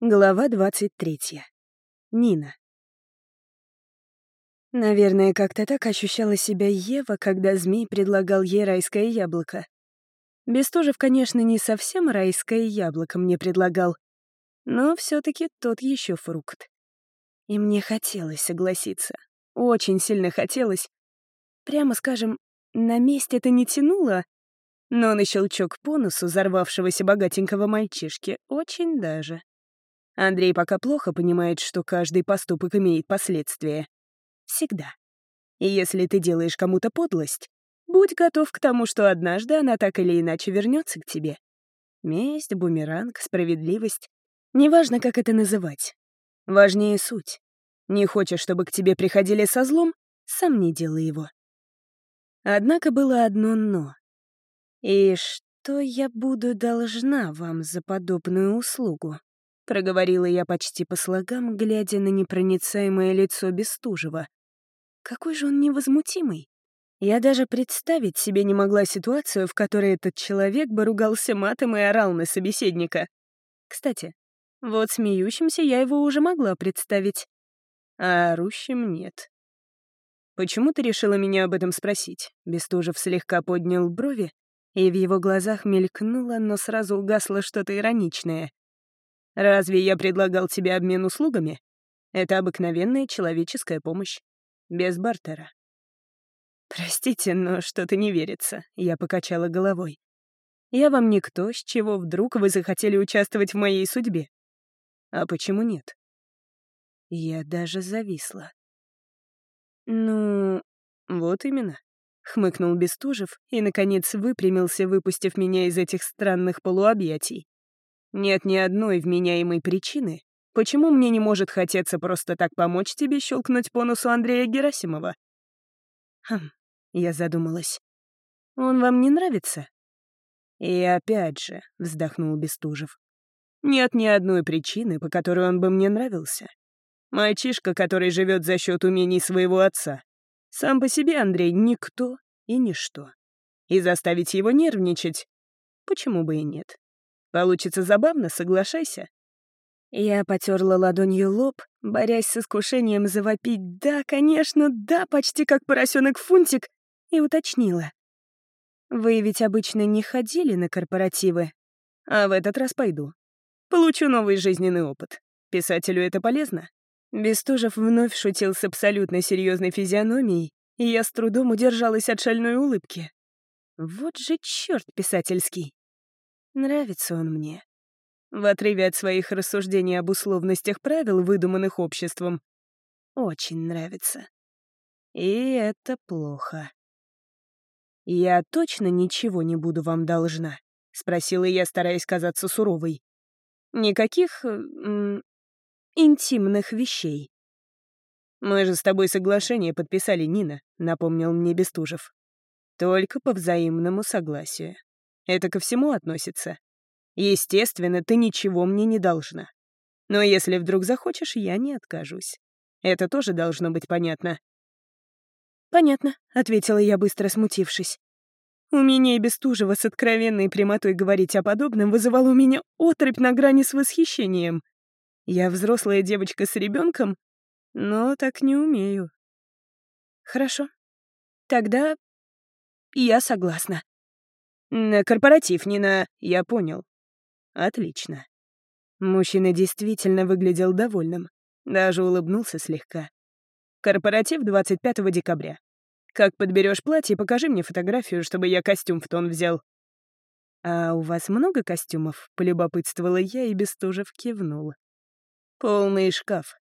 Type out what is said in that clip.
Глава 23. Нина. Наверное, как-то так ощущала себя Ева, когда змей предлагал ей райское яблоко. Бестужев, конечно, не совсем райское яблоко мне предлагал, но все таки тот еще фрукт. И мне хотелось согласиться. Очень сильно хотелось. Прямо скажем, на месте это не тянуло, но на щелчок по носу взорвавшегося богатенького мальчишки очень даже. Андрей пока плохо понимает, что каждый поступок имеет последствия. Всегда. И если ты делаешь кому-то подлость, будь готов к тому, что однажды она так или иначе вернется к тебе. Месть, бумеранг, справедливость. Неважно, как это называть. Важнее суть. Не хочешь, чтобы к тебе приходили со злом, сам не делай его. Однако было одно «но». И что я буду должна вам за подобную услугу? Проговорила я почти по слогам, глядя на непроницаемое лицо Бестужева. Какой же он невозмутимый. Я даже представить себе не могла ситуацию, в которой этот человек бы ругался матом и орал на собеседника. Кстати, вот смеющимся я его уже могла представить, а орущим нет. «Почему ты решила меня об этом спросить?» Бестужев слегка поднял брови, и в его глазах мелькнуло, но сразу угасло что-то ироничное. Разве я предлагал тебе обмен услугами? Это обыкновенная человеческая помощь. Без бартера. Простите, но что-то не верится. Я покачала головой. Я вам никто, с чего вдруг вы захотели участвовать в моей судьбе? А почему нет? Я даже зависла. Ну, вот именно. Хмыкнул Бестужев и, наконец, выпрямился, выпустив меня из этих странных полуобъятий. Нет ни одной вменяемой причины, почему мне не может хотеться просто так помочь тебе щелкнуть по носу Андрея Герасимова. Хм, я задумалась. Он вам не нравится? И опять же, вздохнул Бестужев. Нет ни одной причины, по которой он бы мне нравился. Мальчишка, который живет за счет умений своего отца. Сам по себе Андрей никто и ничто. И заставить его нервничать, почему бы и нет. Получится забавно, соглашайся». Я потерла ладонью лоб, борясь с искушением завопить «да, конечно, да», почти как поросенок Фунтик, и уточнила. «Вы ведь обычно не ходили на корпоративы, а в этот раз пойду. Получу новый жизненный опыт. Писателю это полезно?» Бестужев вновь шутил с абсолютно серьезной физиономией, и я с трудом удержалась от шальной улыбки. Вот же черт писательский. Нравится он мне. В отрыве от своих рассуждений об условностях правил, выдуманных обществом, очень нравится. И это плохо. «Я точно ничего не буду вам должна?» — спросила я, стараясь казаться суровой. «Никаких... М, интимных вещей». «Мы же с тобой соглашение подписали, Нина», — напомнил мне Бестужев. «Только по взаимному согласию». Это ко всему относится. Естественно, ты ничего мне не должна. Но если вдруг захочешь, я не откажусь. Это тоже должно быть понятно. «Понятно», — ответила я, быстро смутившись. Умение Бестужева с откровенной прямотой говорить о подобном вызывало у меня отрыбь на грани с восхищением. Я взрослая девочка с ребенком, но так не умею. Хорошо. Тогда я согласна. На корпоратив, не на... Я понял. Отлично. Мужчина действительно выглядел довольным. Даже улыбнулся слегка. Корпоратив 25 декабря. Как подберешь платье, покажи мне фотографию, чтобы я костюм в тон взял. «А у вас много костюмов?» — полюбопытствовала я и Бестужев кивнул. «Полный шкаф»,